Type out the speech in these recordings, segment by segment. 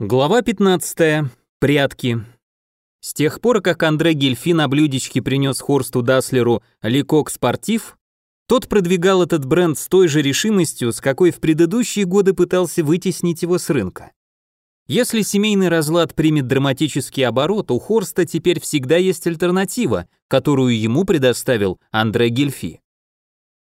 Глава 15. Прятки. С тех пор, как Андре Гельфи на блюдечке принес Хорсту Даслеру Ликок Спортив, тот продвигал этот бренд с той же решимостью, с какой в предыдущие годы пытался вытеснить его с рынка. Если семейный разлад примет драматический оборот, у Хорста теперь всегда есть альтернатива, которую ему предоставил Андре Гельфи.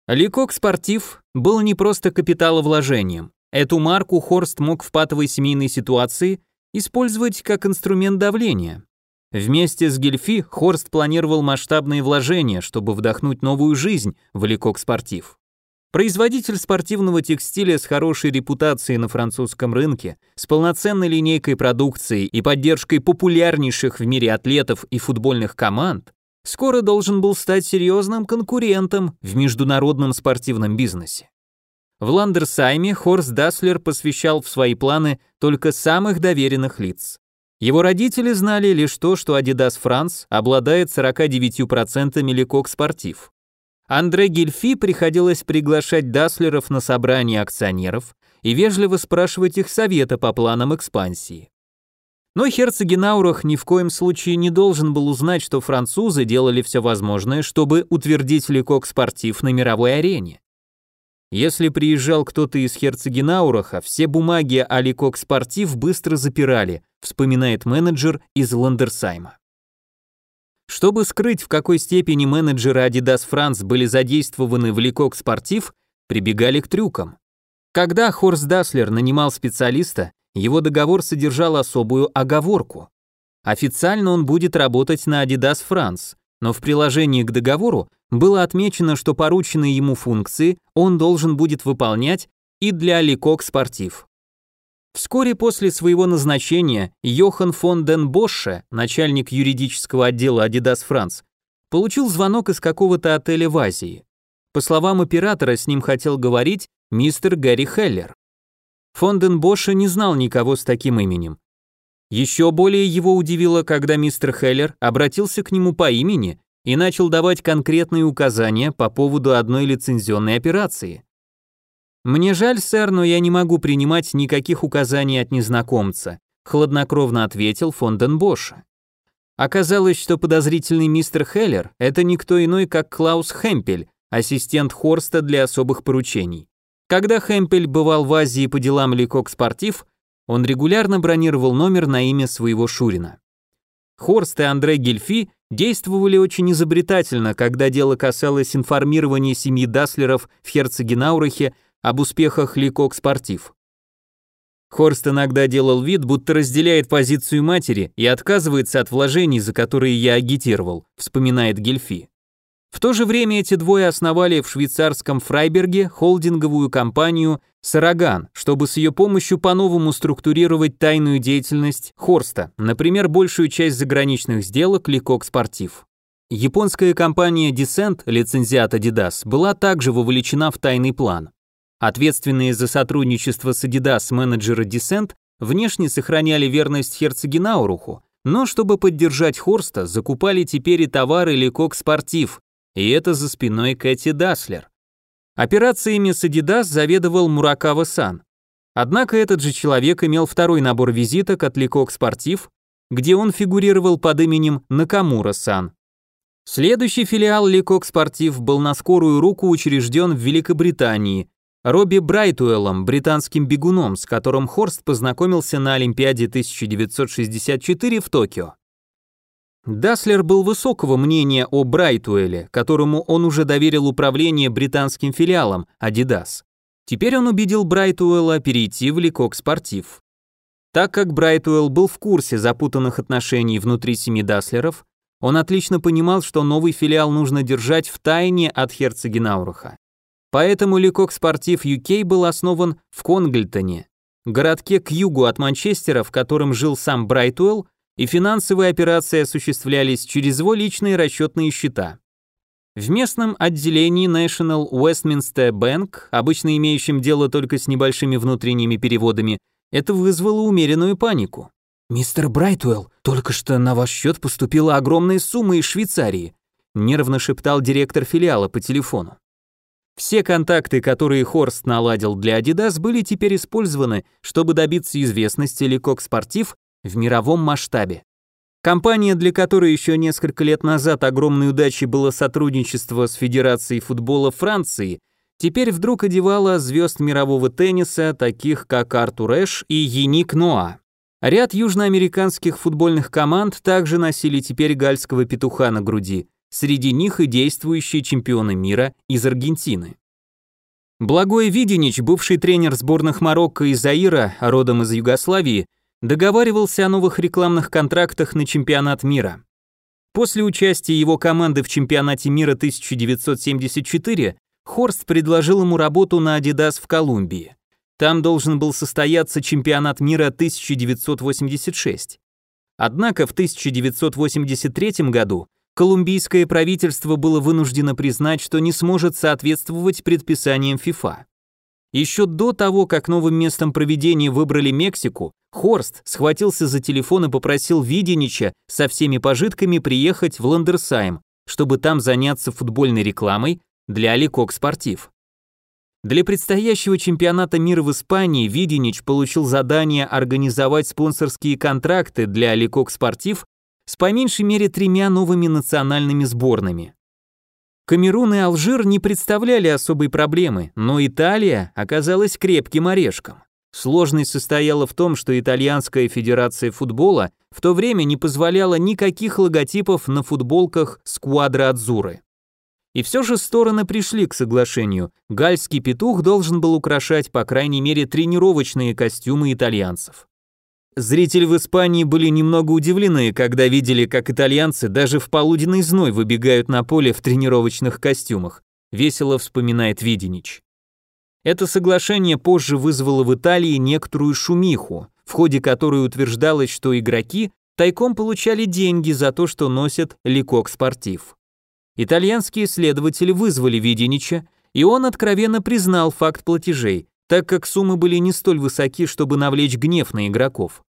Ликок Спортив был не просто капиталовложением. Эту марку Хорст мог в патовой семейной ситуации использовать как инструмент давления. Вместе с Гельфи Хорст планировал масштабные вложения, чтобы вдохнуть новую жизнь в Лекок Спортив. Производитель спортивного текстиля с хорошей репутацией на французском рынке, с полноценной линейкой продукции и поддержкой популярнейших в мире атлетов и футбольных команд, скоро должен был стать серьезным конкурентом в международном спортивном бизнесе. В Ландерсайме Хорст Даслер посвящал в свои планы только самых доверенных лиц. Его родители знали лишь то, что Adidas France обладает 49% Le Coq Sportif. Андре Гильфи приходилось приглашать Даслеров на собрания акционеров и вежливо спрашивать их совета по планам экспансии. Но Херцогенаурах ни в коем случае не должен был узнать, что французы делали все возможное, чтобы утвердить Le Coq Sportif на мировой арене. Если приезжал кто-то из Херцегенаураха, все бумаги о Ликок Спортив быстро запирали, вспоминает менеджер из Ландерсайма. Чтобы скрыть, в какой степени менеджеры Adidas France были задействованы в Ликок Спортив, прибегали к трюкам. Когда Хорст Даслер нанимал специалиста, его договор содержал особую оговорку. Официально он будет работать на Adidas France, но в приложении к договору было отмечено, что порученные ему функции он должен будет выполнять и для Ликок Спортив. Вскоре после своего назначения Йохан фон ден Босше, начальник юридического отдела Adidas France, получил звонок из какого-то отеля в Азии. По словам оператора, с ним хотел говорить мистер Гарри Хеллер. Фон ден Босше не знал никого с таким именем. Еще более его удивило, когда мистер Хеллер обратился к нему по имени и начал давать конкретные указания по поводу одной лицензионной операции. «Мне жаль, сэр, но я не могу принимать никаких указаний от незнакомца», хладнокровно ответил Фонден Боша. Оказалось, что подозрительный мистер Хеллер – это никто иной, как Клаус Хемпель, ассистент Хорста для особых поручений. Когда Хемпель бывал в Азии по делам Ликок Спортив, он регулярно бронировал номер на имя своего Шурина. Хорст и Андре Гельфи действовали очень изобретательно, когда дело касалось информирования семьи Даслеров в Херцегенаурахе об успехах Ликок Спортив. Хорст иногда делал вид, будто разделяет позицию матери и отказывается от вложений, за которые я агитировал, вспоминает Гельфи. В то же время эти двое основали в швейцарском Фрайберге холдинговую компанию «Сараган», чтобы с ее помощью по-новому структурировать тайную деятельность Хорста, например, большую часть заграничных сделок Ликок Спортив. Японская компания Descent, лицензиат Adidas, была также вовлечена в тайный план. Ответственные за сотрудничество с Adidas менеджеры Descente внешне сохраняли верность Херцогенаураху, но чтобы поддержать Хорста, закупали теперь и товары Le Coq Sportif, и это за спиной Кэти Даслер. Операциями с Adidas заведовал Муракава-сан. Однако этот же человек имел второй набор визиток от Le Coq Sportif, где он фигурировал под именем Накамура-сан. Следующий филиал Le Coq Sportif был на скорую руку учрежден в Великобритании, Робби Брайтуэллом, британским бегуном, с которым Хорст познакомился на Олимпиаде 1964 в Токио. Даслер был высокого мнения о Брайтуэле, которому он уже доверил управление британским филиалом Adidas. Теперь он убедил Брайтуэлла перейти в Ликок Спортив. Так как Брайтуэлл был в курсе запутанных отношений внутри семьи Даслеров, он отлично понимал, что новый филиал нужно держать в тайне от Херцегенауруха. Поэтому Ликок Спортив UK был основан в Конгельтоне, городке к югу от Манчестера, в котором жил сам Брайтуэлл, и финансовые операции осуществлялись через его личные расчетные счета. В местном отделении National Westminster Bank, обычно имеющем дело только с небольшими внутренними переводами, это вызвало умеренную панику. «Мистер Брайтвелл, только что на ваш счет поступила огромная сумма из Швейцарии», нервно шептал директор филиала по телефону. Все контакты, которые Хорст наладил для Adidas, были теперь использованы, чтобы добиться известности Лекок Спортив в мировом масштабе. Компания, для которой еще несколько лет назад огромной удачей было сотрудничество с Федерацией футбола Франции, теперь вдруг одевала звезд мирового тенниса, таких как Артур Эш и Еник Ноа. Ряд южноамериканских футбольных команд также носили теперь гальского петуха на груди, среди них и действующие чемпионы мира из Аргентины. Благой Виденич, бывший тренер сборных Марокко и Заира, родом из Югославии, договаривался о новых рекламных контрактах на чемпионат мира. После участия его команды в чемпионате мира 1974 Хорст предложил ему работу на Adidas в Колумбии. Там должен был состояться чемпионат мира 1986. Однако в 1983 году колумбийское правительство было вынуждено признать, что не сможет соответствовать предписаниям ФИФА. Еще до того, как новым местом проведения выбрали Мексику, Хорст схватился за телефон и попросил Виденича со всеми пожитками приехать в Ландерсайм, чтобы там заняться футбольной рекламой для Аликок Спортив. Для предстоящего чемпионата мира в Испании Виденич получил задание организовать спонсорские контракты для Аликок Спортив с по меньшей мере тремя новыми национальными сборными. Камерун и Алжир не представляли особой проблемы, но Италия оказалась крепким орешком. Сложность состояла в том, что итальянская федерация футбола в то время не позволяла никаких логотипов на футболках сквадра Адзуры. И все же стороны пришли к соглашению. Гальский петух должен был украшать по крайней мере тренировочные костюмы итальянцев. Зрители в Испании были немного удивлены, когда видели, как итальянцы даже в полуденный зной выбегают на поле в тренировочных костюмах. Весело вспоминает Виденич. Это соглашение позже вызвало в Италии некоторую шумиху, в ходе которой утверждалось, что игроки тайком получали деньги за то, что носят ликок спортив. Итальянские следователи вызвали Виденича, и он откровенно признал факт платежей, так как суммы были не столь высоки, чтобы навлечь гнев на игроков.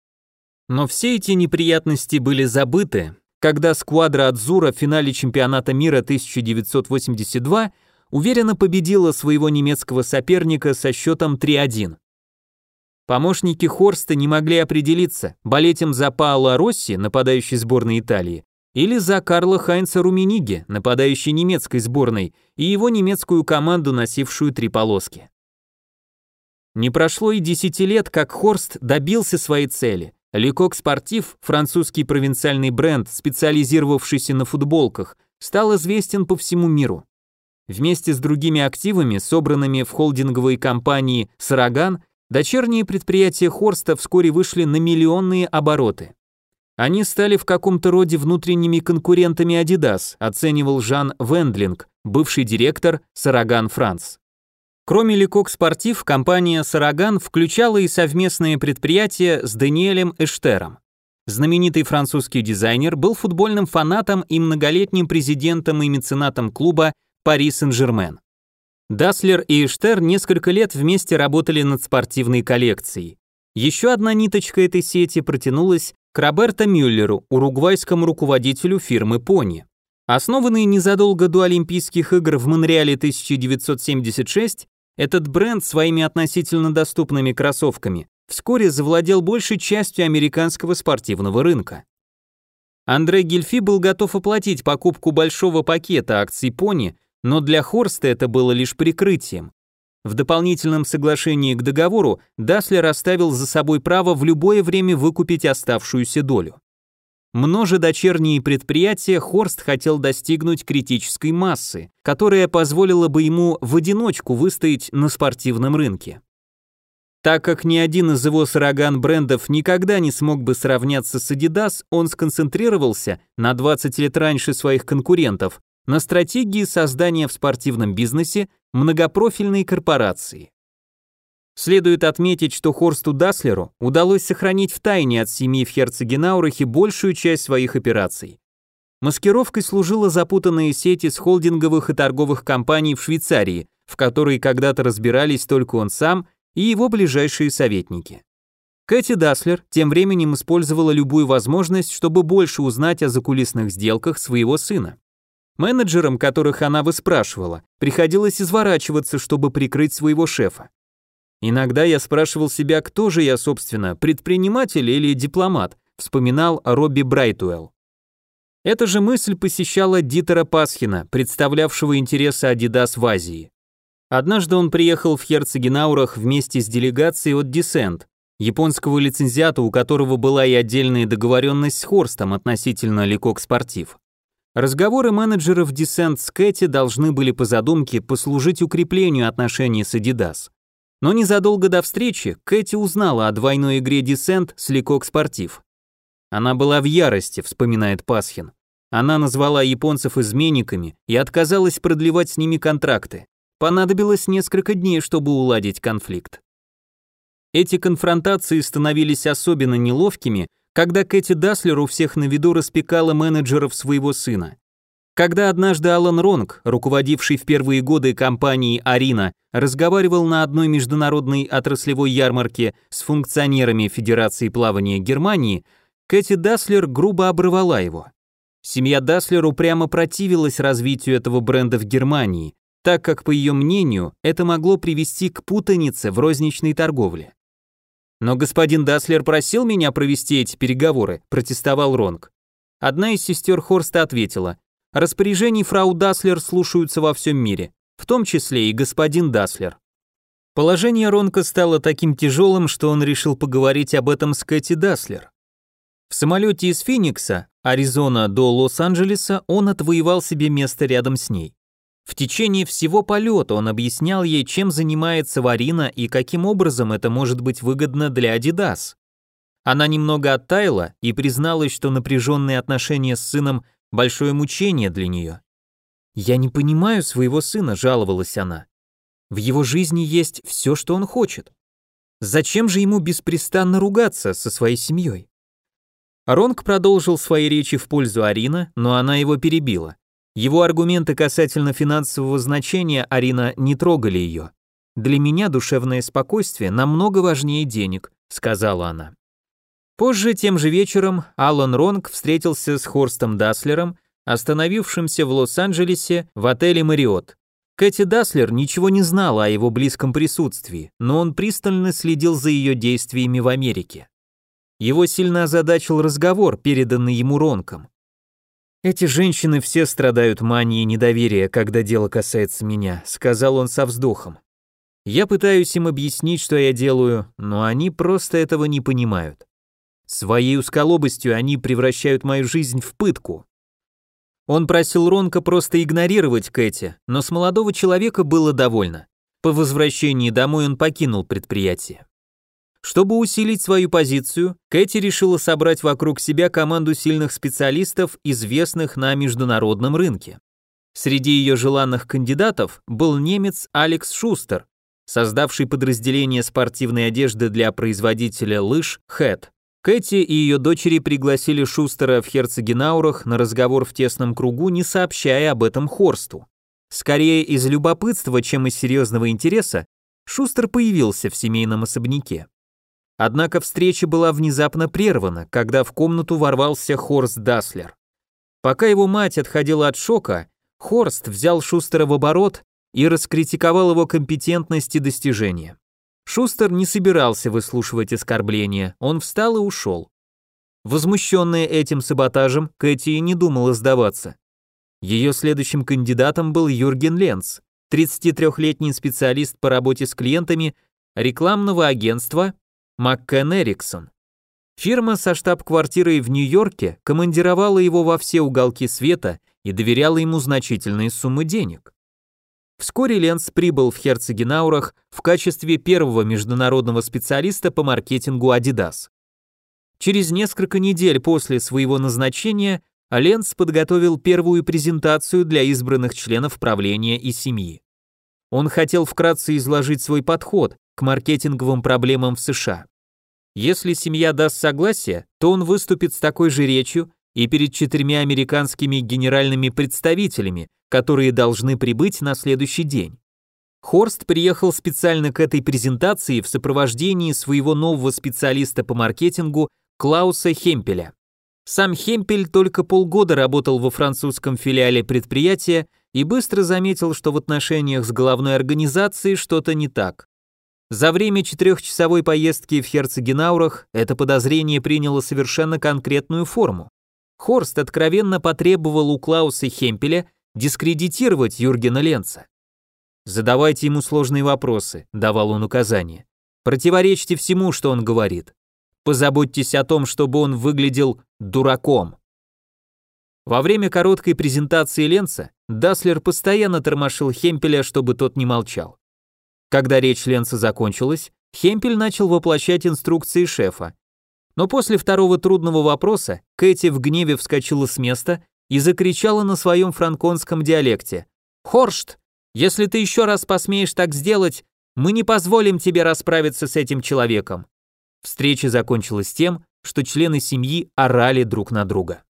Но все эти неприятности были забыты, когда сквадра Адзура в финале чемпионата мира 1982 уверенно победила своего немецкого соперника со счетом 3-1. Помощники Хорста не могли определиться, болеть им за Паоло Росси, нападающий сборной Италии, или за Карла Хайнца Румениги, нападающий немецкой сборной, и его немецкую команду, носившую три полоски. Не прошло и десяти лет, как Хорст добился своей цели. Лекок Спортив, французский провинциальный бренд, специализировавшийся на футболках, стал известен по всему миру. Вместе с другими активами, собранными в холдинговой компании «Сараган», дочерние предприятия Хорста вскоре вышли на миллионные обороты. Они стали в каком-то роде внутренними конкурентами Adidas, оценивал Жан Вендлинг, бывший директор Сараган Франц. Кроме Лекок Спортив, компания Сараган включала и совместные предприятия с Даниэлем Эштером. Знаменитый французский дизайнер был футбольным фанатом и многолетним президентом и меценатом клуба Пари Сен-Жермен. Даслер и Эштер несколько лет вместе работали над спортивной коллекцией. Еще одна ниточка этой сети протянулась к Роберто Мюллеру, уругвайскому руководителю фирмы Pony. Основанный незадолго до Олимпийских игр в Монреале 1976, этот бренд своими относительно доступными кроссовками вскоре завладел большей частью американского спортивного рынка. Андре Гельфи был готов оплатить покупку большого пакета акций Pony, но для Хорста это было лишь прикрытием. В дополнительном соглашении к договору Даслер оставил за собой право в любое время выкупить оставшуюся долю. Множе дочерние предприятия Хорст хотел достигнуть критической массы, которая позволила бы ему в одиночку выстоять на спортивном рынке. Так как ни один из его сараган брендов никогда не смог бы сравняться с Adidas, он сконцентрировался на 20 лет раньше своих конкурентов на стратегии создания в спортивном бизнесе многопрофильной корпорации. Следует отметить, что Хорсту Даслеру удалось сохранить в тайне от семьи в Херцегенаурахе большую часть своих операций. Маскировкой служила запутанная сеть из холдинговых и торговых компаний в Швейцарии, в которой когда-то разбирались только он сам и его ближайшие советники. Кэти Даслер тем временем использовала любую возможность, чтобы больше узнать о закулисных сделках своего сына. Менеджерам, которых она выспрашивала, приходилось изворачиваться, чтобы прикрыть своего шефа. Иногда я спрашивал себя, кто же я, собственно, предприниматель или дипломат, вспоминал Робби Брайтуэлл. Эта же мысль посещала Дитера Пасхина, представлявшего интересы Adidas в Азии. Однажды он приехал в Херцегенаурах вместе с делегацией от Descent, японского лицензиата, у которого была и отдельная договоренность с Хорстом относительно Лекок Спортив. Разговоры менеджеров Descent с Кэти должны были по задумке послужить укреплению отношений с Adidas. Но незадолго до встречи Кэти узнала о двойной игре Descent с Лекок Спортив. Она была в ярости, вспоминает Пасхин. Она назвала японцев изменниками и отказалась продлевать с ними контракты. Понадобилось несколько дней, чтобы уладить конфликт. Эти конфронтации становились особенно неловкими, когда Кэти Даслер у всех на виду распекала менеджеров своего сына. Когда однажды Алан Ронг, руководивший в первые годы компании Арина, разговаривал на одной международной отраслевой ярмарке с функционерами Федерации плавания Германии, Кэти Даслер грубо обрывала его. Семья Даслер упрямо противилась развитию этого бренда в Германии, так как, по ее мнению, это могло привести к путанице в розничной торговле. «Но господин Даслер просил меня провести эти переговоры», – протестовал Ронг. Одна из сестер Хорста ответила, «Распоряжений фрау Даслер слушаются во всем мире, в том числе и господин Даслер». Положение Ронка стало таким тяжелым, что он решил поговорить об этом с Кэти Даслер. В самолете из Финикса, Аризона до Лос-Анджелеса он отвоевал себе место рядом с ней. В течение всего полета он объяснял ей, чем занимается Варина и каким образом это может быть выгодно для Adidas. Она немного оттаяла и призналась, что напряженные отношения с сыном – большое мучение для нее. «Я не понимаю своего сына», – жаловалась она. «В его жизни есть все, что он хочет. Зачем же ему беспрестанно ругаться со своей семьей?» Ронг продолжил свои речи в пользу Арина, но она его перебила. Его аргументы касательно финансового значения Арина не трогали ее. «Для меня душевное спокойствие намного важнее денег», — сказала она. Позже, тем же вечером, Алан Ронг встретился с Хорстом Даслером, остановившимся в Лос-Анджелесе в отеле «Мариот». Кэти Даслер ничего не знала о его близком присутствии, но он пристально следил за ее действиями в Америке. Его сильно озадачил разговор, переданный ему Ронком. «Эти женщины все страдают манией недоверия, когда дело касается меня», — сказал он со вздохом. «Я пытаюсь им объяснить, что я делаю, но они просто этого не понимают. Своей усколобостью они превращают мою жизнь в пытку». Он просил Ронка просто игнорировать Кэти, но с молодого человека было довольно. По возвращении домой он покинул предприятие. Чтобы усилить свою позицию, Кэти решила собрать вокруг себя команду сильных специалистов, известных на международном рынке. Среди ее желанных кандидатов был немец Алекс Шустер, создавший подразделение спортивной одежды для производителя лыж Хэт. Кэти и ее дочери пригласили Шустера в Херцегенаурах на разговор в тесном кругу, не сообщая об этом Хорсту. Скорее из любопытства, чем из серьезного интереса, Шустер появился в семейном особняке. Однако встреча была внезапно прервана, когда в комнату ворвался Хорст Даслер. Пока его мать отходила от шока, Хорст взял Шустера в оборот и раскритиковал его компетентность и достижения. Шустер не собирался выслушивать оскорбления, он встал и ушел. Возмущенная этим саботажем, Кэти не думала сдаваться. Ее следующим кандидатом был Юрген Ленц, 33-летний специалист по работе с клиентами рекламного агентства Маккен Эриксон. Фирма со штаб-квартирой в Нью-Йорке командировала его во все уголки света и доверяла ему значительные суммы денег. Вскоре Ленц прибыл в Херцегенаурах в качестве первого международного специалиста по маркетингу Adidas. Через несколько недель после своего назначения Ленц подготовил первую презентацию для избранных членов правления и семьи. Он хотел вкратце изложить свой подход, к маркетинговым проблемам в США. Если семья даст согласие, то он выступит с такой же речью и перед четырьмя американскими генеральными представителями, которые должны прибыть на следующий день. Хорст приехал специально к этой презентации в сопровождении своего нового специалиста по маркетингу Клауса Хемпеля. Сам Хемпель только полгода работал во французском филиале предприятия и быстро заметил, что в отношениях с головной организацией что-то не так. За время четырехчасовой поездки в Херцегенаурах это подозрение приняло совершенно конкретную форму. Хорст откровенно потребовал у Клауса Хемпеля дискредитировать Юргена Ленца. «Задавайте ему сложные вопросы», — давал он указания. «Противоречьте всему, что он говорит. Позаботьтесь о том, чтобы он выглядел дураком». Во время короткой презентации Ленца Даслер постоянно тормошил Хемпеля, чтобы тот не молчал. Когда речь Ленца закончилась, Хемпель начал воплощать инструкции шефа. Но после второго трудного вопроса Кэти в гневе вскочила с места и закричала на своем франконском диалекте. «Хоршт, если ты еще раз посмеешь так сделать, мы не позволим тебе расправиться с этим человеком». Встреча закончилась тем, что члены семьи орали друг на друга.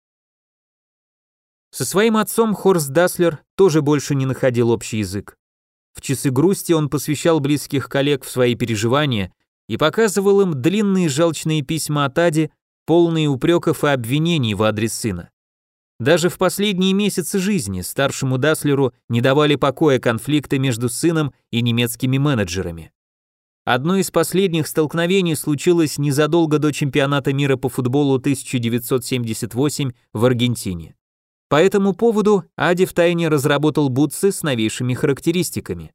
Со своим отцом Хорст Даслер тоже больше не находил общий язык. В часы грусти он посвящал близких коллег в свои переживания и показывал им длинные жалчные письма от Ади, полные упреков и обвинений в адрес сына. Даже в последние месяцы жизни старшему Даслеру не давали покоя конфликты между сыном и немецкими менеджерами. Одно из последних столкновений случилось незадолго до чемпионата мира по футболу 1978 в Аргентине. По этому поводу Ади втайне разработал бутсы с новейшими характеристиками.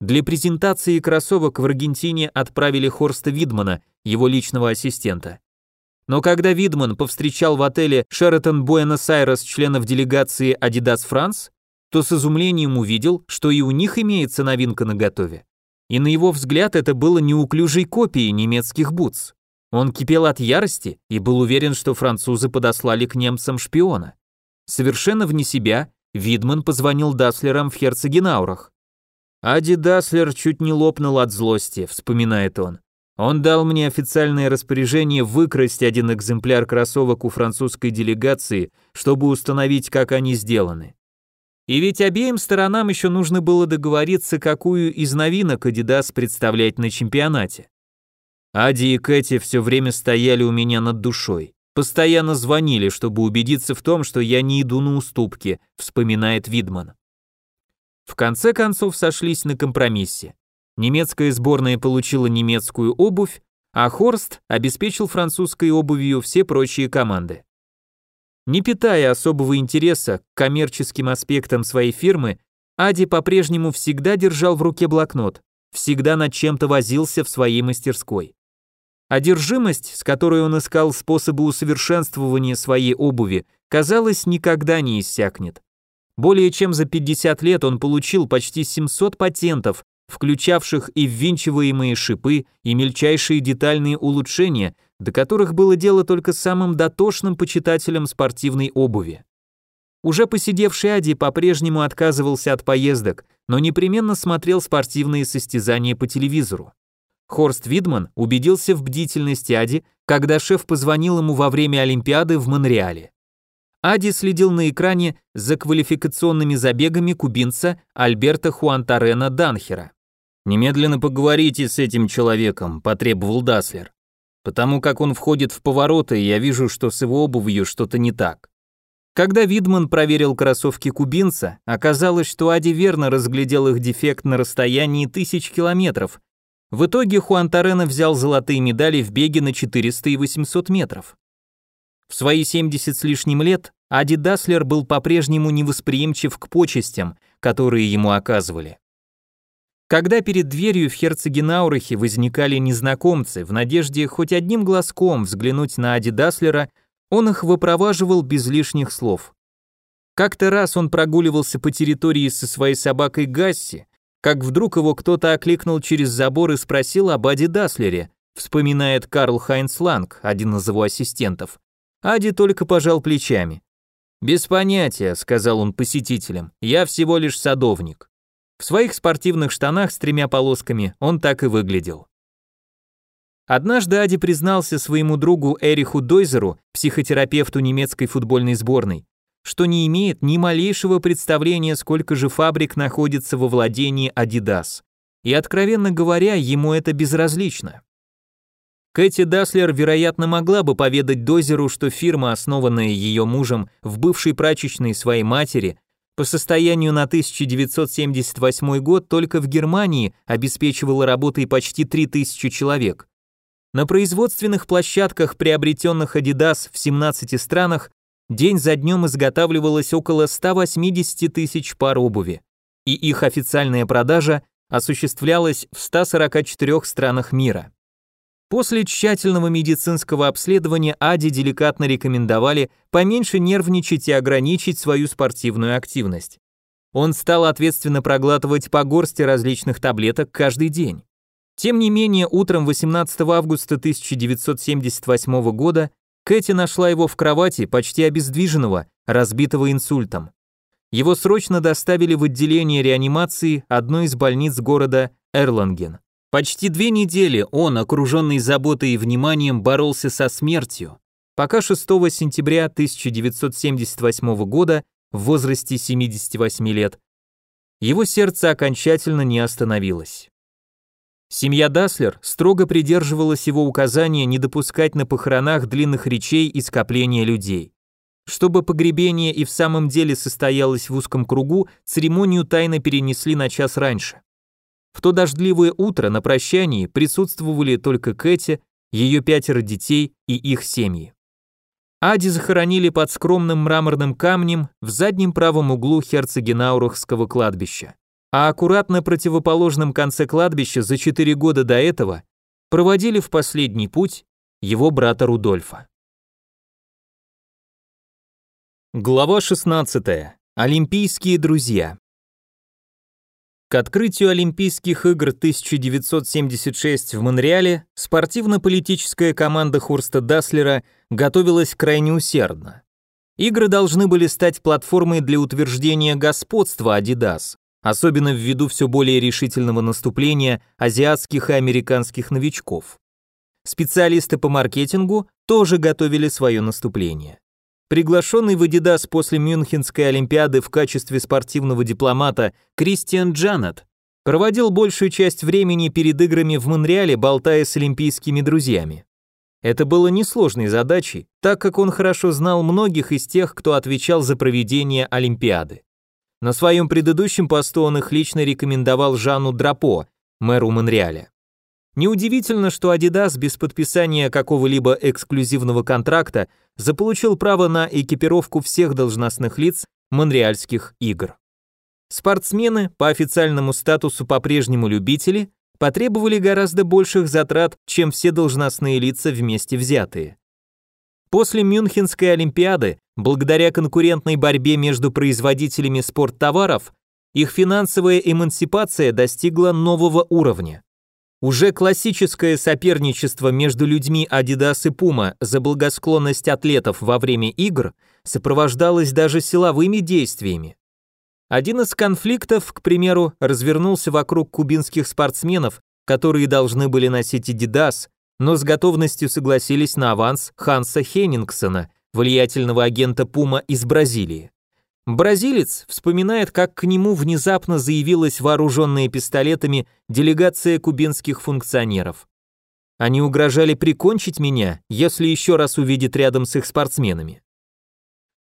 Для презентации кроссовок в Аргентине отправили Хорста Видмана, его личного ассистента. Но когда Видман повстречал в отеле Шератон Буэнос-Айрес членов делегации Adidas France, то с изумлением увидел, что и у них имеется новинка на готове. И на его взгляд это было неуклюжей копией немецких бутс. Он кипел от ярости и был уверен, что французы подослали к немцам шпиона. Совершенно вне себя, Видман позвонил Даслерам в Херцегенаурах. Ади Даслер чуть не лопнул от злости, вспоминает он. Он дал мне официальное распоряжение выкрасть один экземпляр кроссовок у французской делегации, чтобы установить, как они сделаны. И ведь обеим сторонам еще нужно было договориться, какую из новинок Adidas представлять на чемпионате. Ади и Кэти все время стояли у меня над душой. Постоянно звонили, чтобы убедиться в том, что я не иду на уступки, вспоминает Видман. В конце концов сошлись на компромиссе. Немецкая сборная получила немецкую обувь, а Хорст обеспечил французской обувью все прочие команды. Не питая особого интереса к коммерческим аспектам своей фирмы, Ади по-прежнему всегда держал в руке блокнот, всегда над чем-то возился в своей мастерской. Одержимость, с которой он искал способы усовершенствования своей обуви, казалось, никогда не иссякнет. Более чем за 50 лет он получил почти 700 патентов, включавших и ввинчиваемые шипы, и мельчайшие детальные улучшения, до которых было дело только самым дотошным почитателям спортивной обуви. Уже посидевший Ади по-прежнему отказывался от поездок, но непременно смотрел спортивные состязания по телевизору. Хорст Видман убедился в бдительности Ади, когда шеф позвонил ему во время Олимпиады в Монреале. Ади следил на экране за квалификационными забегами кубинца Альберта Хуантарена Данхера. «Немедленно поговорите с этим человеком», – потребовал Даслер. «Потому как он входит в повороты, я вижу, что с его обувью что-то не так». Когда Видман проверил кроссовки кубинца, оказалось, что Ади верно разглядел их дефект на расстоянии тысяч километров, в итоге Хуан Торрено взял золотые медали в беге на 400 и 800 метров. В свои 70 с лишним лет Ади Даслер был по-прежнему невосприимчив к почестям, которые ему оказывали. Когда перед дверью в Херцогенаурахе возникали незнакомцы в надежде хоть одним глазком взглянуть на Ади Даслера, он их выпроваживал без лишних слов. Как-то раз он прогуливался по территории со своей собакой Гасси, как вдруг его кто-то окликнул через забор и спросил об Ади Даслере, вспоминает Карл Хайнц Ланг, один из его ассистентов. Ади только пожал плечами. «Без понятия», — сказал он посетителям, — «я всего лишь садовник». В своих спортивных штанах с тремя полосками он так и выглядел. Однажды Ади признался своему другу Эриху Дойзеру, психотерапевту немецкой футбольной сборной, что не имеет ни малейшего представления, сколько же фабрик находится во владении Adidas. И, откровенно говоря, ему это безразлично. Кэти Даслер, вероятно, могла бы поведать Дозеру, что фирма, основанная ее мужем в бывшей прачечной своей матери, по состоянию на 1978 год только в Германии обеспечивала работой почти 3000 человек. На производственных площадках, приобретенных Adidas в 17 странах, день за днем изготавливалось около 180 тысяч пар обуви, и их официальная продажа осуществлялась в 144 странах мира. После тщательного медицинского обследования Аде деликатно рекомендовали поменьше нервничать и ограничить свою спортивную активность. Он стал ответственно проглатывать по горсти различных таблеток каждый день. Тем не менее, утром 18 августа 1978 года Кэти нашла его в кровати, почти обездвиженного, разбитого инсультом. Его срочно доставили в отделение реанимации одной из больниц города Эрланген. Почти две недели он, окруженный заботой и вниманием, боролся со смертью, пока 6 сентября 1978 года, в возрасте 78 лет, его сердце окончательно не остановилось. Семья Даслер строго придерживалась его указания не допускать на похоронах длинных речей и скопления людей. Чтобы погребение и в самом деле состоялось в узком кругу, церемонию тайно перенесли на час раньше. В то дождливое утро на прощании присутствовали только Кэти, ее пятеро детей и их семьи. Ади захоронили под скромным мраморным камнем в заднем правом углу Херцегенаурахского кладбища. А аккуратно противоположном конце кладбища за четыре года до этого проводили в последний путь его брата Рудольфа. Глава 16. Олимпийские друзья. К открытию Олимпийских игр 1976 в Монреале спортивно-политическая команда Хурста Даслера готовилась крайне усердно. Игры должны были стать платформой для утверждения господства Adidas, особенно ввиду все более решительного наступления азиатских и американских новичков. Специалисты по маркетингу тоже готовили свое наступление. Приглашенный в Adidas после Мюнхенской Олимпиады в качестве спортивного дипломата Кристиан Джанет проводил большую часть времени перед играми в Монреале, болтая с олимпийскими друзьями. Это было несложной задачей, так как он хорошо знал многих из тех, кто отвечал за проведение Олимпиады. На своем предыдущем посту он их лично рекомендовал Жану Драпо, мэру Монреаля. Неудивительно, что Adidas без подписания какого-либо эксклюзивного контракта заполучил право на экипировку всех должностных лиц монреальских игр. Спортсмены, по официальному статусу по-прежнему любители, потребовали гораздо больших затрат, чем все должностные лица вместе взятые. После Мюнхенской Олимпиады, благодаря конкурентной борьбе между производителями спорттоваров, их финансовая эмансипация достигла нового уровня. Уже классическое соперничество между людьми Adidas и Puma за благосклонность атлетов во время игр сопровождалось даже силовыми действиями. Один из конфликтов, к примеру, развернулся вокруг кубинских спортсменов, которые должны были носить Adidas, но с готовностью согласились на аванс Ханса Хеннингсона, влиятельного агента Puma из Бразилии. Бразилец вспоминает, как к нему внезапно заявилась вооруженная пистолетами делегация кубинских функционеров. Они угрожали прикончить меня, если еще раз увидят рядом с их спортсменами.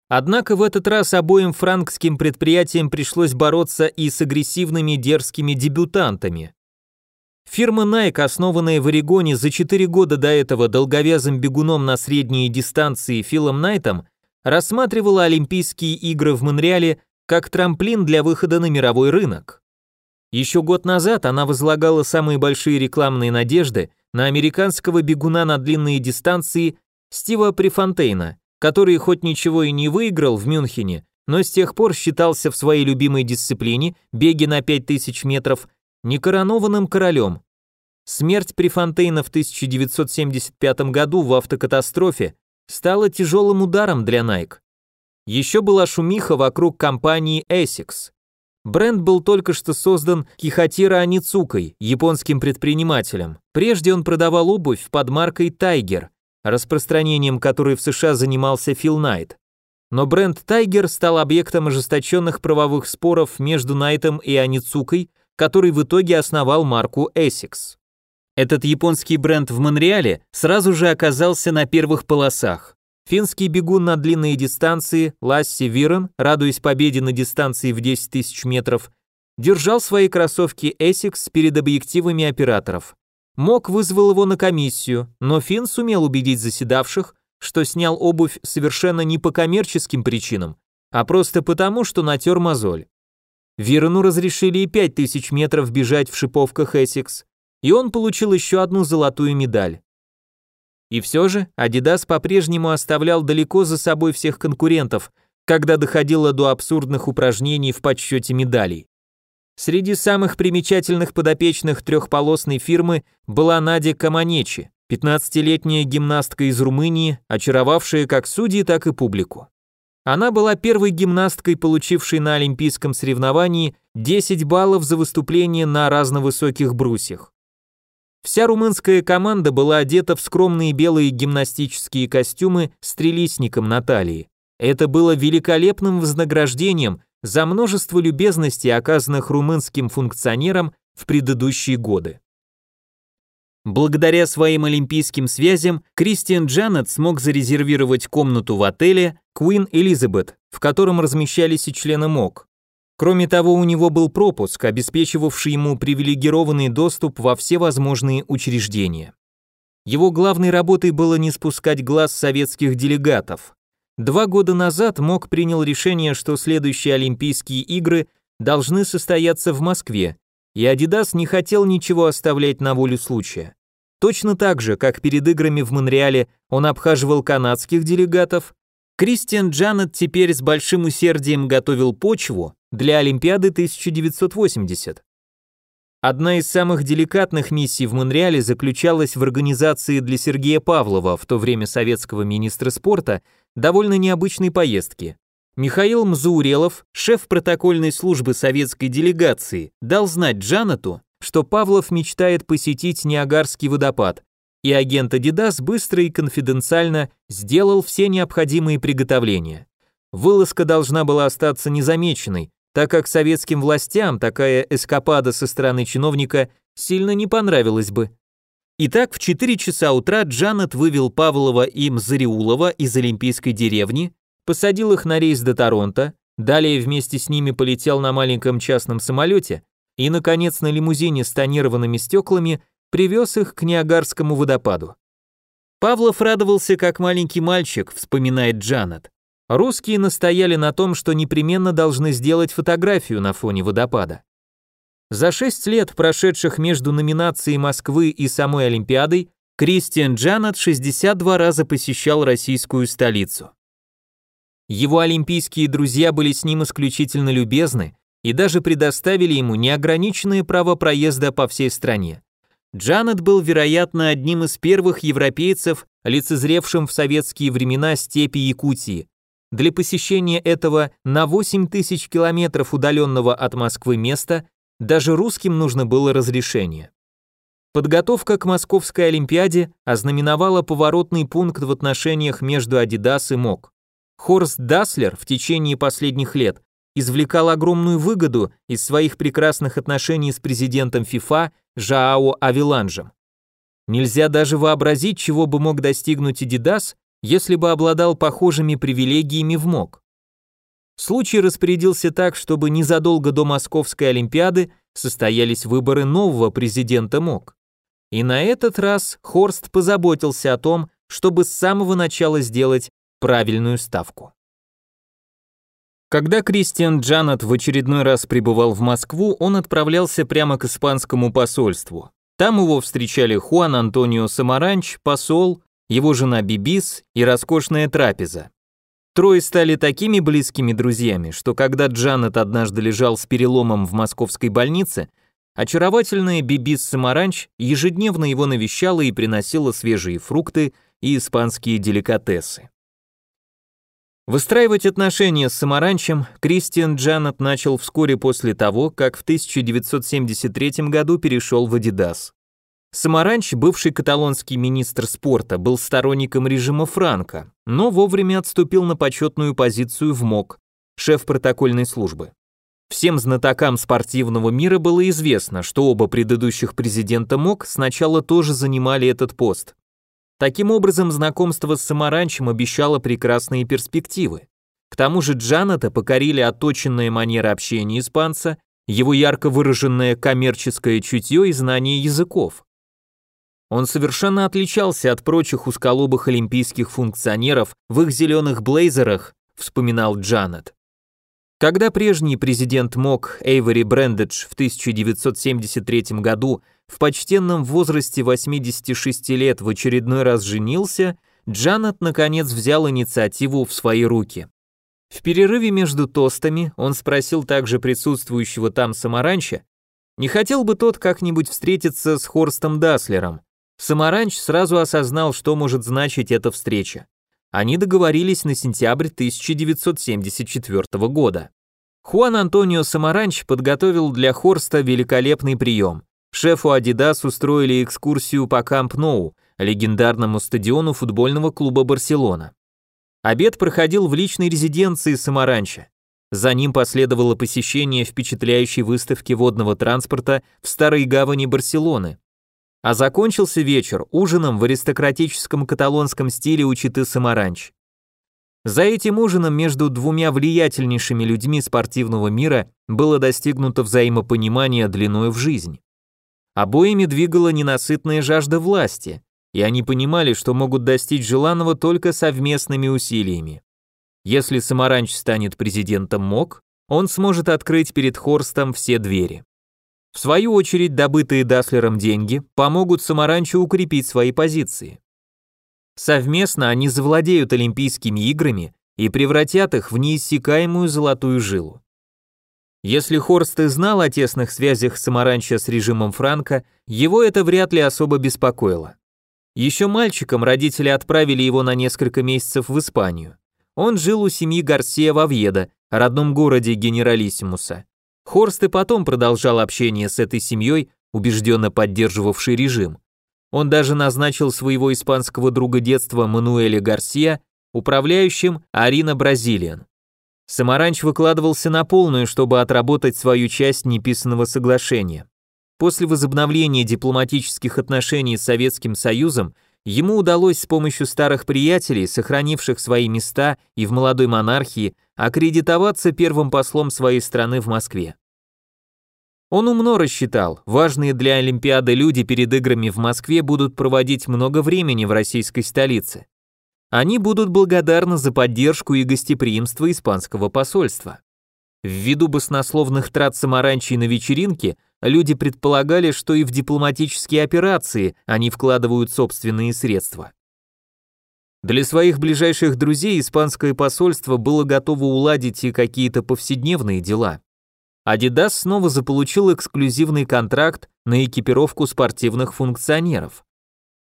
Однако в этот раз обоим франкским предприятиям пришлось бороться и с агрессивными дерзкими дебютантами. Фирма Nike, основанная в Орегоне за 4 года до этого долговязым бегуном на средние дистанции Филом Найтом, рассматривала Олимпийские игры в Монреале как трамплин для выхода на мировой рынок. Еще год назад она возлагала самые большие рекламные надежды на американского бегуна на длинные дистанции Стива Префонтейна, который хоть ничего и не выиграл в Мюнхене, но с тех пор считался в своей любимой дисциплине, беге на 5000 метров, некоронованным королем. Смерть Префонтейна в 1975 году в автокатастрофе стало тяжелым ударом для Nike. Еще была шумиха вокруг компании Essex. Бренд был только что создан Кихатира Аницукой, японским предпринимателем. Прежде он продавал обувь под маркой Tiger, распространением которой в США занимался Фил Найт. Но бренд Tiger стал объектом ожесточенных правовых споров между Найтом и Аницукой, который в итоге основал марку Essex. Этот японский бренд в Монреале сразу же оказался на первых полосах. Финский бегун на длинные дистанции Ласси Вирен, радуясь победе на дистанции в 10 тысяч метров, держал свои кроссовки Essex перед объективами операторов. Мок вызвал его на комиссию, но Финн сумел убедить заседавших, что снял обувь совершенно не по коммерческим причинам, а просто потому, что натер мозоль. Вирону разрешили и 5000 метров бежать в шиповках Essex, и он получил еще одну золотую медаль. И все же Adidas по-прежнему оставлял далеко за собой всех конкурентов, когда доходило до абсурдных упражнений в подсчете медалей. Среди самых примечательных подопечных трехполосной фирмы была Надя Каманечи, 15-летняя гимнастка из Румынии, очаровавшая как судьи, так и публику. Она была первой гимнасткой, получившей на олимпийском соревновании 10 баллов за выступление на разновысоких брусьях. Вся румынская команда была одета в скромные белые гимнастические костюмы с трелисником на талии. Это было великолепным вознаграждением за множество любезностей, оказанных румынским функционерам в предыдущие годы. Благодаря своим олимпийским связям Кристиан Джанет смог зарезервировать комнату в отеле Queen Elizabeth, в котором размещались и члены МОК. Кроме того, у него был пропуск, обеспечивавший ему привилегированный доступ во все возможные учреждения. Его главной работой было не спускать глаз советских делегатов. Два года назад МОК принял решение, что следующие Олимпийские игры должны состояться в Москве, и Adidas не хотел ничего оставлять на волю случая. Точно так же, как перед играми в Монреале он обхаживал канадских делегатов, Кристиан Джанет теперь с большим усердием готовил почву для Олимпиады 1980. Одна из самых деликатных миссий в Монреале заключалась в организации для Сергея Павлова, в то время советского министра спорта, довольно необычной поездки. Михаил Мзаурелов, шеф протокольной службы советской делегации, дал знать Джанету, что Павлов мечтает посетить Ниагарский водопад, и агент Adidas быстро и конфиденциально сделал все необходимые приготовления. Вылазка должна была остаться незамеченной, так как советским властям такая эскапада со стороны чиновника сильно не понравилась бы. Итак, в 4 часа утра Джанет вывел Павлова и Мзариулова из Олимпийской деревни, посадил их на рейс до Торонто, далее вместе с ними полетел на маленьком частном самолете и, наконец, на лимузине с тонированными стеклами привез их к Ниагарскому водопаду. Павлов радовался как маленький мальчик, вспоминает Джанет. Русские настояли на том, что непременно должны сделать фотографию на фоне водопада. За шесть лет, прошедших между номинацией Москвы и самой Олимпиадой, Кристиан Джанет 62 раза посещал российскую столицу. Его олимпийские друзья были с ним исключительно любезны и даже предоставили ему неограниченное право проезда по всей стране. Джанет был, вероятно, одним из первых европейцев, лицезревшим в советские времена степи Якутии. Для посещения этого на 8 тысяч километров удаленного от Москвы места даже русским нужно было разрешение. Подготовка к Московской Олимпиаде ознаменовала поворотный пункт в отношениях между Adidas и МОК. Хорст Даслер в течение последних лет извлекал огромную выгоду из своих прекрасных отношений с президентом ФИФА Жаао Авиланжем. Нельзя даже вообразить, чего бы мог достигнуть Adidas, если бы обладал похожими привилегиями в МОК. Случай распорядился так, чтобы незадолго до Московской Олимпиады состоялись выборы нового президента МОК. И на этот раз Хорст позаботился о том, чтобы с самого начала сделать правильную ставку. Когда Кристиан Джанет в очередной раз прибывал в Москву, он отправлялся прямо к испанскому посольству. Там его встречали Хуан Антонио Самаранч, посол, его жена Бибис и роскошная трапеза. Трое стали такими близкими друзьями, что когда Джанет однажды лежал с переломом в московской больнице, очаровательная Бибис Самаранч ежедневно его навещала и приносила свежие фрукты и испанские деликатесы. Выстраивать отношения с Самаранчем Кристиан Джанет начал вскоре после того, как в 1973 году перешел в Adidas. Самаранч, бывший каталонский министр спорта, был сторонником режима Франка, но вовремя отступил на почетную позицию в МОК, шеф протокольной службы. Всем знатокам спортивного мира было известно, что оба предыдущих президента МОК сначала тоже занимали этот пост. Таким образом, знакомство с Самаранчем обещало прекрасные перспективы. К тому же Джаната покорили отточенная манера общения испанца, его ярко выраженное коммерческое чутье и знание языков. Он совершенно отличался от прочих узколобых олимпийских функционеров в их зеленых блейзерах, вспоминал Джанет. Когда прежний президент МОК Эйвори Брендедж в 1973 году в почтенном возрасте 86 лет в очередной раз женился, Джанет наконец взял инициативу в свои руки. В перерыве между тостами он спросил также присутствующего там Самаранча, не хотел бы тот как-нибудь встретиться с Хорстом Даслером. Самаранч сразу осознал, что может значить эта встреча. Они договорились на сентябрь 1974 года. Хуан Антонио Самаранч подготовил для Хорста великолепный прием. Шефу Adidas устроили экскурсию по Камп Ноу, легендарному стадиону футбольного клуба Барселона. Обед проходил в личной резиденции Самаранча. За ним последовало посещение впечатляющей выставки водного транспорта в старой гавани Барселоны. А закончился вечер ужином в аристократическом каталонском стиле у Читы Самаранч. За этим ужином между двумя влиятельнейшими людьми спортивного мира было достигнуто взаимопонимание длиной в жизнь. Обоими двигала ненасытная жажда власти, и они понимали, что могут достичь желанного только совместными усилиями. Если Самаранч станет президентом МОК, он сможет открыть перед Хорстом все двери. В свою очередь, добытые Даслером деньги помогут Самаранчу укрепить свои позиции. Совместно они завладеют Олимпийскими играми и превратят их в неиссякаемую золотую жилу. Если Хорст и знал о тесных связях Самаранча с режимом Франка, его это вряд ли особо беспокоило. Еще мальчиком родители отправили его на несколько месяцев в Испанию. Он жил у семьи Гарсия в Овьедо, родном городе генералиссимуса. Хорст и потом продолжал общение с этой семьей, убежденно поддерживавшей режим. Он даже назначил своего испанского друга детства Мануэля Гарсия управляющим Арина Бразилиан. Самаранч выкладывался на полную, чтобы отработать свою часть неписанного соглашения. После возобновления дипломатических отношений с Советским Союзом ему удалось с помощью старых приятелей, сохранивших свои места и в молодой монархии, аккредитоваться первым послом своей страны в Москве. Он умно рассчитал, важные для Олимпиады люди перед играми в Москве будут проводить много времени в российской столице. Они будут благодарны за поддержку и гостеприимство испанского посольства. Ввиду баснословных трат саморанчей на вечеринке, люди предполагали, что и в дипломатические операции они вкладывают собственные средства. Для своих ближайших друзей испанское посольство было готово уладить и какие-то повседневные дела. Adidas снова заполучил эксклюзивный контракт на экипировку спортивных функционеров.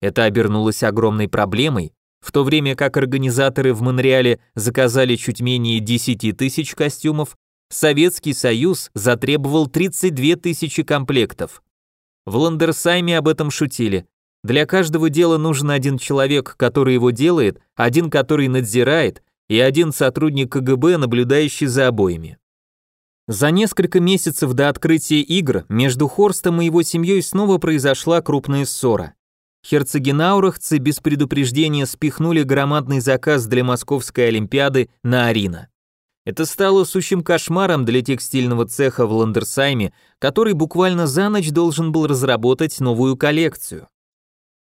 Это обернулось огромной проблемой, в то время как организаторы в Монреале заказали чуть менее 10 тысяч костюмов, Советский Союз затребовал 32 тысячи комплектов. В Ландерсайме об этом шутили. Для каждого дела нужен один человек, который его делает, один, который надзирает, и один сотрудник КГБ, наблюдающий за обоими. За несколько месяцев до открытия игр между Хорстом и его семьей снова произошла крупная ссора. Херцегенаурахцы без предупреждения спихнули громадный заказ для Московской Олимпиады на Арина. Это стало сущим кошмаром для текстильного цеха в Ландерсайме, который буквально за ночь должен был разработать новую коллекцию.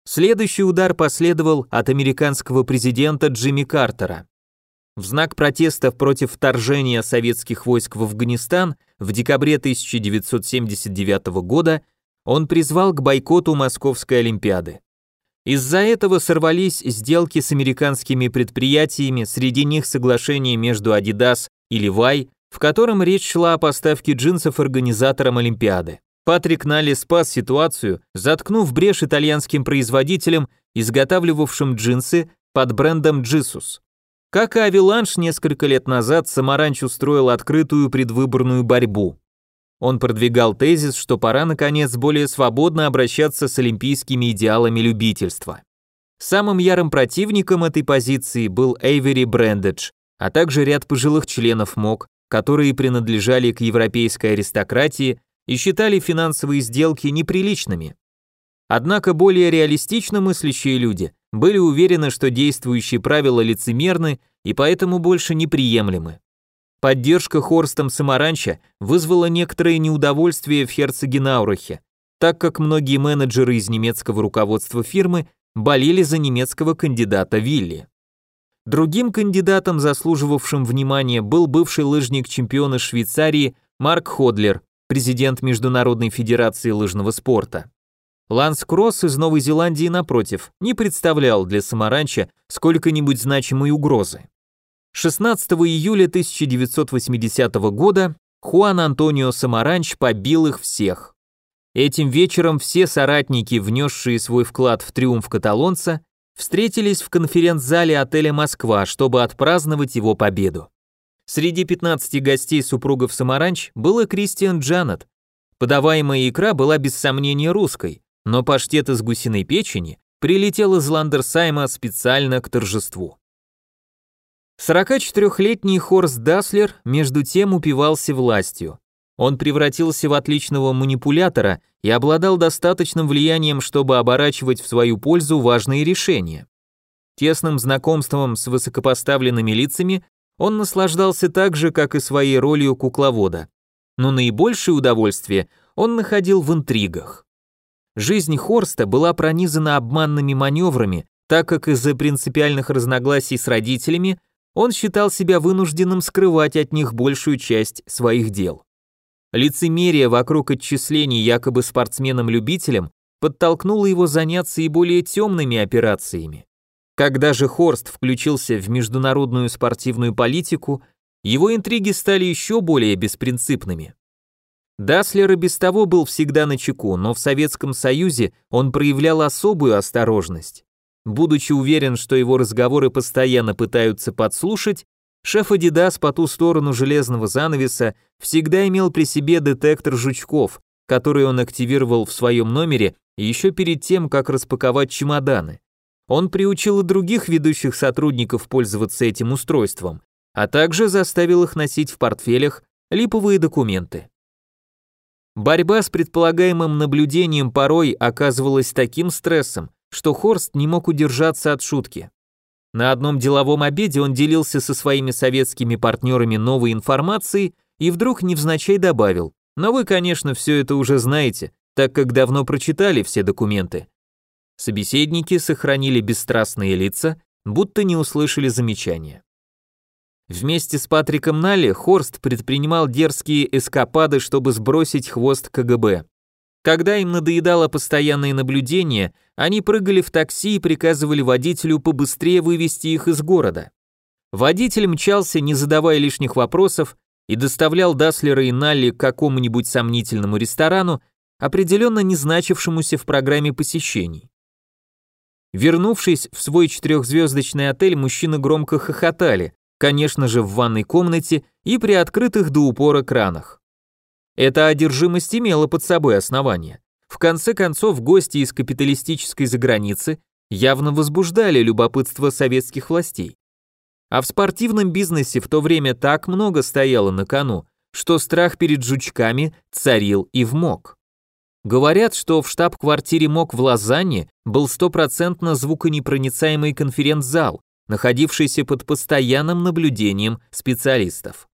Следующий удар последовал от американского президента Джимми Картера. В знак протеста против вторжения советских войск в Афганистан в декабре 1979 года он призвал к бойкоту Московской Олимпиады. Из-за этого сорвались сделки с американскими предприятиями, среди них соглашение между Adidas и Levi, в котором речь шла о поставке джинсов организаторам Олимпиады. Патрик Нали спас ситуацию, заткнув брешь итальянским производителям, изготавливавшим джинсы под брендом Jesus. Как и Авиланш несколько лет назад, Самаранч устроил открытую предвыборную борьбу. Он продвигал тезис, что пора наконец более свободно обращаться с олимпийскими идеалами любительства. Самым ярым противником этой позиции был Эйвери Брендедж, а также ряд пожилых членов МОК, которые принадлежали к европейской аристократии и считали финансовые сделки неприличными. Однако более реалистично мыслящие люди были уверены, что действующие правила лицемерны и поэтому больше неприемлемы. Поддержка Хорстом Самаранча вызвала некоторое неудовольствие в Херцегенаурахе, так как многие менеджеры из немецкого руководства фирмы болели за немецкого кандидата Вилли. Другим кандидатом, заслуживавшим внимания, был бывший лыжник чемпиона Швейцарии Марк Ходлер, президент Международной федерации лыжного спорта. Ланс Кросс из Новой Зеландии, напротив, не представлял для Самаранча сколько-нибудь значимой угрозы. 16 июля 1980 года Хуан Антонио Самаранч побил их всех. Этим вечером все соратники, внесшие свой вклад в триумф каталонца, встретились в конференц-зале отеля «Москва», чтобы отпраздновать его победу. Среди 15 гостей супругов Самаранч был и Кристиан Джанет. Подаваемая икра была без сомнения русской, но паштет из гусиной печени прилетел из Ландерсайма специально к торжеству. 44-летний Хорст Даслер между тем упивался властью. Он превратился в отличного манипулятора и обладал достаточным влиянием, чтобы оборачивать в свою пользу важные решения. Тесным знакомством с высокопоставленными лицами он наслаждался так же, как и своей ролью кукловода. Но наибольшее удовольствие он находил в интригах. Жизнь Хорста была пронизана обманными маневрами, так как из-за принципиальных разногласий с родителями он считал себя вынужденным скрывать от них большую часть своих дел. Лицемерие вокруг отчислений якобы спортсменам-любителям подтолкнуло его заняться и более темными операциями. Когда же Хорст включился в международную спортивную политику, его интриги стали еще более беспринципными. Даслер и без того был всегда на чеку, но в Советском Союзе он проявлял особую осторожность. Будучи уверен, что его разговоры постоянно пытаются подслушать, шеф Адидас по ту сторону железного занавеса всегда имел при себе детектор жучков, который он активировал в своем номере еще перед тем, как распаковать чемоданы. Он приучил и других ведущих сотрудников пользоваться этим устройством, а также заставил их носить в портфелях липовые документы. Борьба с предполагаемым наблюдением порой оказывалась таким стрессом, что Хорст не мог удержаться от шутки. На одном деловом обеде он делился со своими советскими партнерами новой информацией и вдруг невзначай добавил, но вы, конечно, все это уже знаете, так как давно прочитали все документы. Собеседники сохранили бесстрастные лица, будто не услышали замечания. Вместе с Патриком Налли Хорст предпринимал дерзкие эскапады, чтобы сбросить хвост КГБ. Когда им надоедало постоянное наблюдение, они прыгали в такси и приказывали водителю побыстрее вывести их из города. Водитель мчался, не задавая лишних вопросов, и доставлял Даслера и Налли к какому-нибудь сомнительному ресторану, определенно не значившемуся в программе посещений. Вернувшись в свой четырехзвездочный отель, мужчины громко хохотали, конечно же, в ванной комнате и при открытых до упора кранах. Эта одержимость имела под собой основание. В конце концов, гости из капиталистической заграницы явно возбуждали любопытство советских властей. А в спортивном бизнесе в то время так много стояло на кону, что страх перед жучками царил и в МОК. Говорят, что в штаб-квартире МОК в Лозанне был стопроцентно звуконепроницаемый конференц-зал, находившийся под постоянным наблюдением специалистов.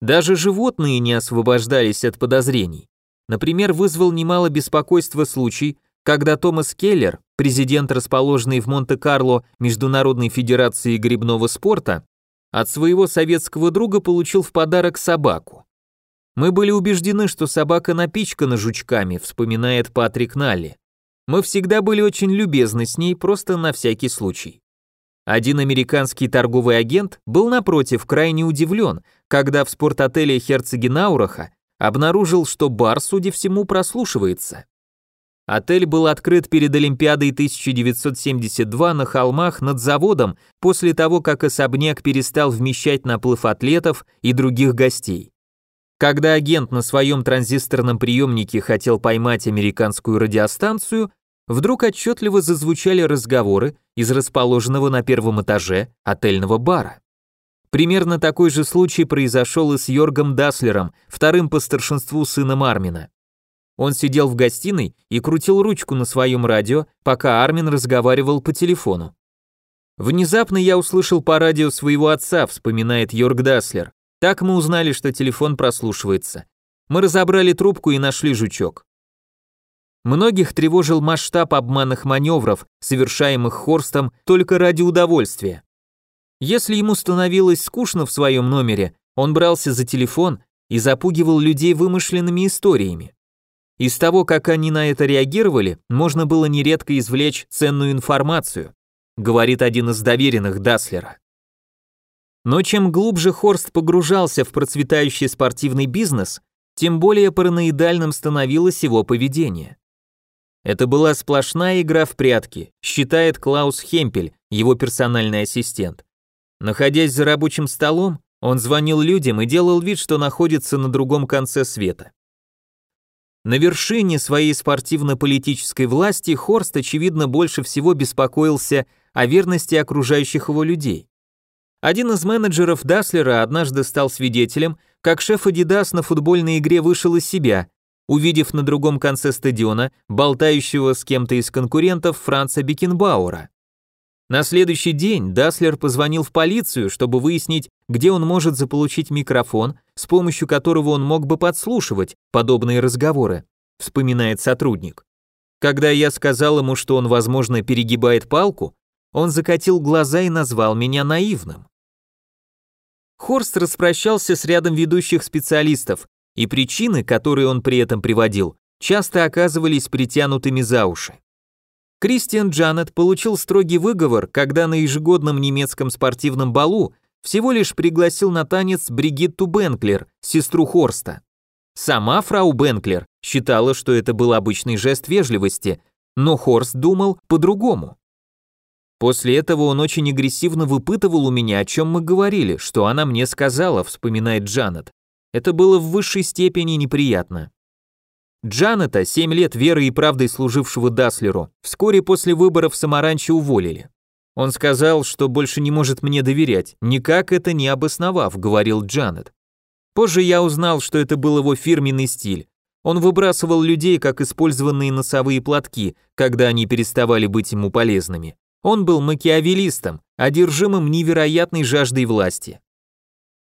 Даже животные не освобождались от подозрений. Например, вызвал немало беспокойства случай, когда Томас Келлер, президент расположенной в Монте-Карло Международной Федерации грибного спорта, от своего советского друга получил в подарок собаку. Мы были убеждены, что собака напичкана жучками, вспоминает Патрик Налли. Мы всегда были очень любезны с ней, просто на всякий случай. Один американский торговый агент был, напротив, крайне удивлен, когда в спортотеле Херцегенаураха обнаружил, что бар, судя всему, прослушивается. Отель был открыт перед Олимпиадой 1972 на холмах над заводом после того, как особняк перестал вмещать наплыв атлетов и других гостей. Когда агент на своем транзисторном приемнике хотел поймать американскую радиостанцию, вдруг отчетливо зазвучали разговоры из расположенного на первом этаже отельного бара. Примерно такой же случай произошел и с Йоргом Даслером, вторым по старшинству сыном Армина. Он сидел в гостиной и крутил ручку на своем радио, пока Армин разговаривал по телефону. Внезапно я услышал по радио своего отца, вспоминает Йорг Даслер. Так мы узнали, что телефон прослушивается. Мы разобрали трубку и нашли жучок. Многих тревожил масштаб обманных маневров, совершаемых Хорстом только ради удовольствия. Если ему становилось скучно в своем номере, он брался за телефон и запугивал людей вымышленными историями. Из того, как они на это реагировали, можно было нередко извлечь ценную информацию, говорит один из доверенных Даслера. Но чем глубже Хорст погружался в процветающий спортивный бизнес, тем более параноидальным становилось его поведение. Это была сплошная игра в прятки, считает Клаус Хемпель, его персональный ассистент. Находясь за рабочим столом, он звонил людям и делал вид, что находится на другом конце света. На вершине своей спортивно-политической власти Хорст, очевидно, больше всего беспокоился о верности окружающих его людей. Один из менеджеров Даслера однажды стал свидетелем, как шеф Adidas на футбольной игре вышел из себя, увидев на другом конце стадиона болтающего с кем-то из конкурентов Франца Бекенбауэра. На следующий день Даслер позвонил в полицию, чтобы выяснить, где он может заполучить микрофон, с помощью которого он мог бы подслушивать подобные разговоры, вспоминает сотрудник. Когда я сказал ему, что он, возможно, перегибает палку, он закатил глаза и назвал меня наивным. Хорст распрощался с рядом ведущих специалистов, и причины, которые он при этом приводил, часто оказывались притянутыми за уши. Кристиан Джанет получил строгий выговор, когда на ежегодном немецком спортивном балу всего лишь пригласил на танец Бригитту Бенклер, сестру Хорста. Сама фрау Бенклер считала, что это был обычный жест вежливости, но Хорст думал по-другому. После этого он очень агрессивно выпытывал у меня, о чем мы говорили, что она мне сказала, вспоминает Джанет. Это было в высшей степени неприятно. Джанета, 7 лет верой и правдой служившего Даслеру, вскоре после выборов Самаранча уволили. Он сказал, что больше не может мне доверять, никак это не обосновав, говорил Джанет. Позже я узнал, что это был его фирменный стиль. Он выбрасывал людей, как использованные носовые платки, когда они переставали быть ему полезными. Он был макиавелистом, одержимым невероятной жаждой власти.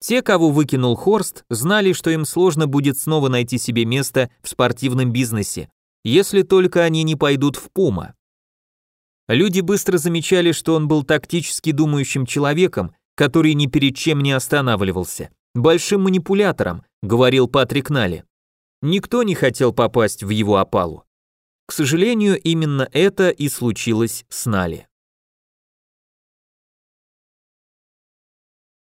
Те, кого выкинул Хорст, знали, что им сложно будет снова найти себе место в спортивном бизнесе, если только они не пойдут в Пума. Люди быстро замечали, что он был тактически думающим человеком, который ни перед чем не останавливался. Большим манипулятором, говорил Патрик Нали. Никто не хотел попасть в его опалу. К сожалению, именно это и случилось с Нали.